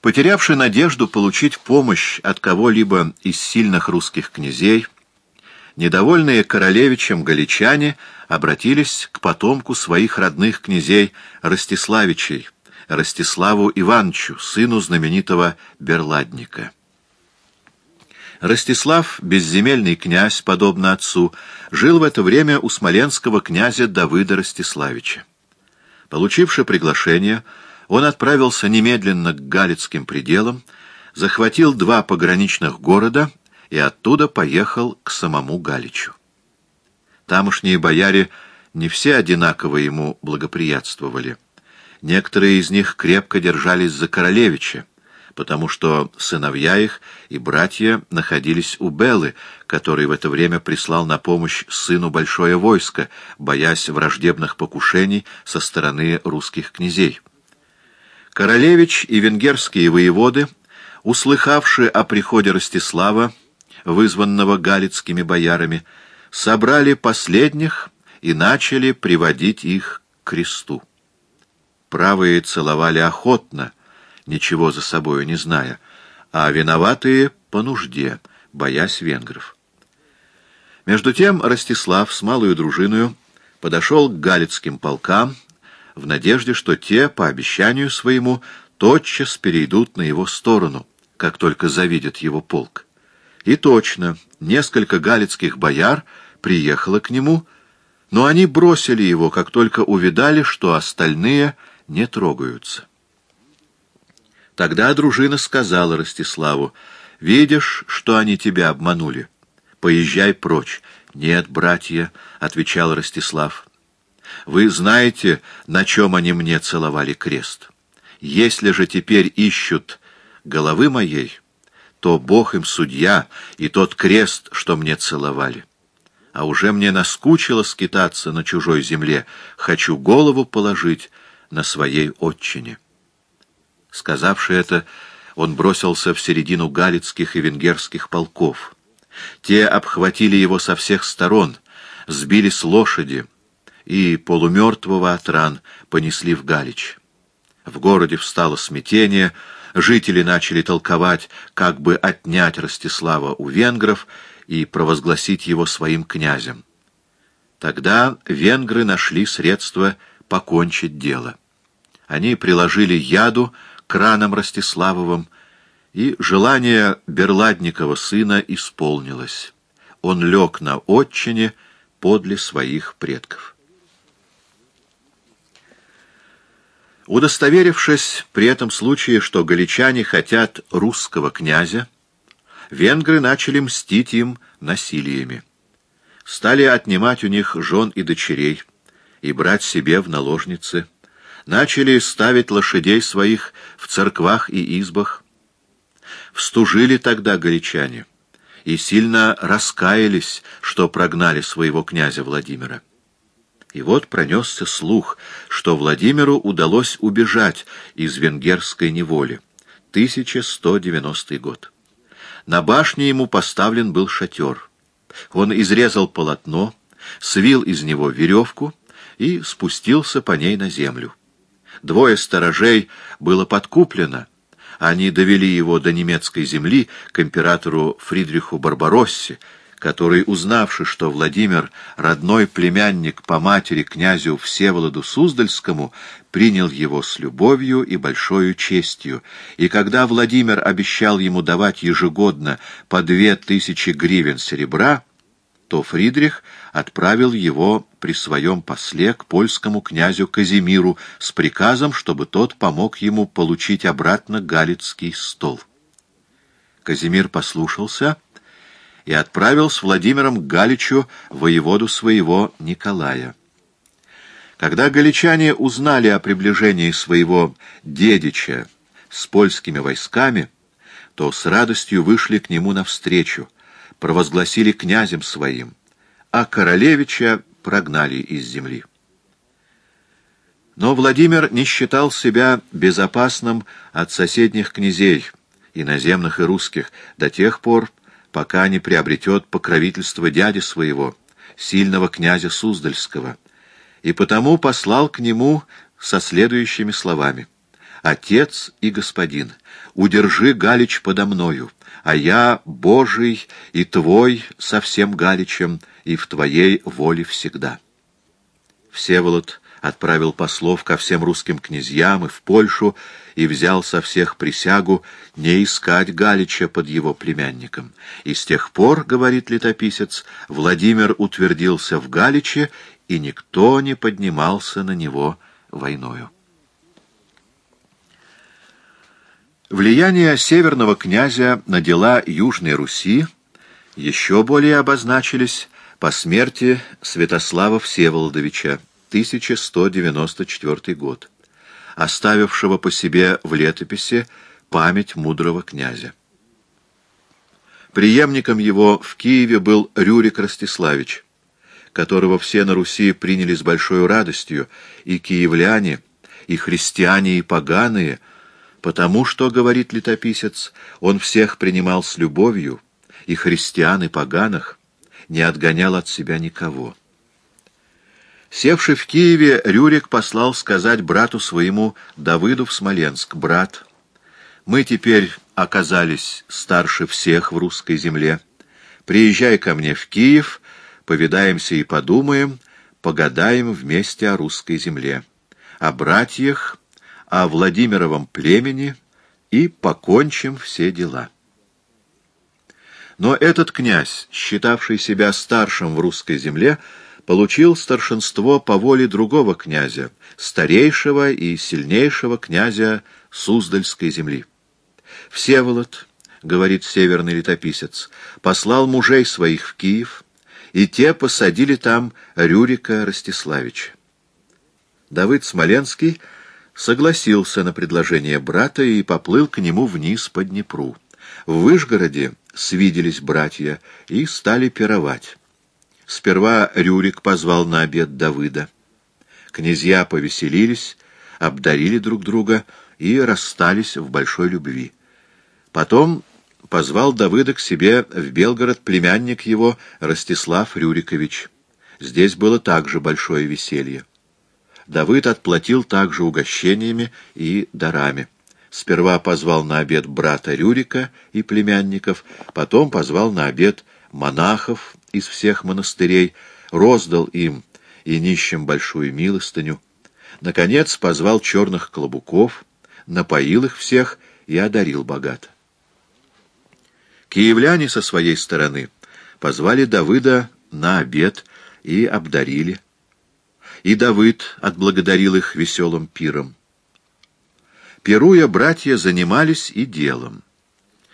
Потерявший надежду получить помощь от кого-либо из сильных русских князей, недовольные королевичем галичане обратились к потомку своих родных князей Ростиславичей, Ростиславу Ивановичу, сыну знаменитого Берладника. Ростислав, безземельный князь, подобно отцу, жил в это время у смоленского князя Давыда Ростиславича. Получивши приглашение, он отправился немедленно к Галицким пределам, захватил два пограничных города и оттуда поехал к самому Галичу. Тамошние бояре не все одинаково ему благоприятствовали. Некоторые из них крепко держались за королевича, потому что сыновья их и братья находились у Беллы, который в это время прислал на помощь сыну большое войско, боясь враждебных покушений со стороны русских князей. Королевич и венгерские воеводы, услыхавшие о приходе Ростислава, вызванного галицкими боярами, собрали последних и начали приводить их к кресту. Правые целовали охотно, ничего за собою не зная, а виноватые по нужде, боясь венгров. Между тем Ростислав с малою дружиною подошел к галицким полкам в надежде, что те, по обещанию своему, тотчас перейдут на его сторону, как только завидят его полк. И точно, несколько галицких бояр приехало к нему, но они бросили его, как только увидали, что остальные не трогаются. Тогда дружина сказала Ростиславу, «Видишь, что они тебя обманули? Поезжай прочь». «Нет, братья», — отвечал Ростислав, — «вы знаете, на чем они мне целовали крест. Если же теперь ищут головы моей, то Бог им судья и тот крест, что мне целовали. А уже мне наскучило скитаться на чужой земле, хочу голову положить на своей отчине». Сказавши это, он бросился в середину галицких и венгерских полков. Те обхватили его со всех сторон, сбили с лошади и полумертвого от ран понесли в Галич. В городе встало смятение, жители начали толковать, как бы отнять Ростислава у венгров и провозгласить его своим князем. Тогда венгры нашли средства покончить дело. Они приложили яду к ранам Ростиславовым, и желание Берладникова сына исполнилось. Он лег на отчине подле своих предков. Удостоверившись при этом случае, что галичане хотят русского князя, венгры начали мстить им насилиями. Стали отнимать у них жен и дочерей и брать себе в наложницы – начали ставить лошадей своих в церквах и избах. Встужили тогда галичане и сильно раскаялись, что прогнали своего князя Владимира. И вот пронесся слух, что Владимиру удалось убежать из венгерской неволи. 1190 год. На башне ему поставлен был шатер. Он изрезал полотно, свил из него веревку и спустился по ней на землю. Двое сторожей было подкуплено. Они довели его до немецкой земли к императору Фридриху Барбароссе, который, узнавши, что Владимир — родной племянник по матери князю Всеволоду Суздальскому, принял его с любовью и большой честью, и когда Владимир обещал ему давать ежегодно по две тысячи гривен серебра, то Фридрих отправил его при своем после к польскому князю Казимиру с приказом, чтобы тот помог ему получить обратно Галицкий стол. Казимир послушался и отправил с Владимиром Галичу воеводу своего Николая. Когда галичане узнали о приближении своего дедича с польскими войсками, то с радостью вышли к нему навстречу, провозгласили князем своим, а королевича прогнали из земли. Но Владимир не считал себя безопасным от соседних князей, иноземных и русских, до тех пор, пока не приобретет покровительство дяди своего, сильного князя Суздальского, и потому послал к нему со следующими словами. Отец и Господин, удержи Галич подо мною, а я Божий и Твой со всем Галичем, и в Твоей воле всегда. Всеволод отправил послов ко всем русским князьям и в Польшу и взял со всех присягу не искать Галича под его племянником. И с тех пор, говорит летописец, Владимир утвердился в Галиче, и никто не поднимался на него войною. Влияние северного князя на дела Южной Руси еще более обозначились по смерти Святослава Всеволодовича, 1194 год, оставившего по себе в летописи память мудрого князя. Приемником его в Киеве был Рюрик Ростиславич, которого все на Руси приняли с большой радостью, и киевляне, и христиане, и поганые, потому что, говорит летописец, он всех принимал с любовью, и христиан, и поганых, не отгонял от себя никого. Севший в Киеве, Рюрик послал сказать брату своему Давыду в Смоленск, «Брат, мы теперь оказались старше всех в русской земле. Приезжай ко мне в Киев, повидаемся и подумаем, погадаем вместе о русской земле, о братьях, о Владимировом племени и покончим все дела». Но этот князь, считавший себя старшим в русской земле, получил старшинство по воле другого князя, старейшего и сильнейшего князя Суздальской земли. Всеволод, говорит северный летописец, послал мужей своих в Киев, и те посадили там Рюрика Ростиславича. Давыд Смоленский согласился на предложение брата и поплыл к нему вниз по Днепру. В Выжгороде свиделись братья и стали пировать. Сперва Рюрик позвал на обед Давыда. Князья повеселились, обдарили друг друга и расстались в большой любви. Потом позвал Давыда к себе в Белгород племянник его Ростислав Рюрикович. Здесь было также большое веселье. Давыд отплатил также угощениями и дарами. Сперва позвал на обед брата Рюрика и племянников, потом позвал на обед монахов из всех монастырей, роздал им и нищим большую милостыню, наконец позвал черных клобуков, напоил их всех и одарил богато. Киевляне со своей стороны позвали Давыда на обед и обдарили. И Давыд отблагодарил их веселым пиром. Пируя, братья занимались и делом.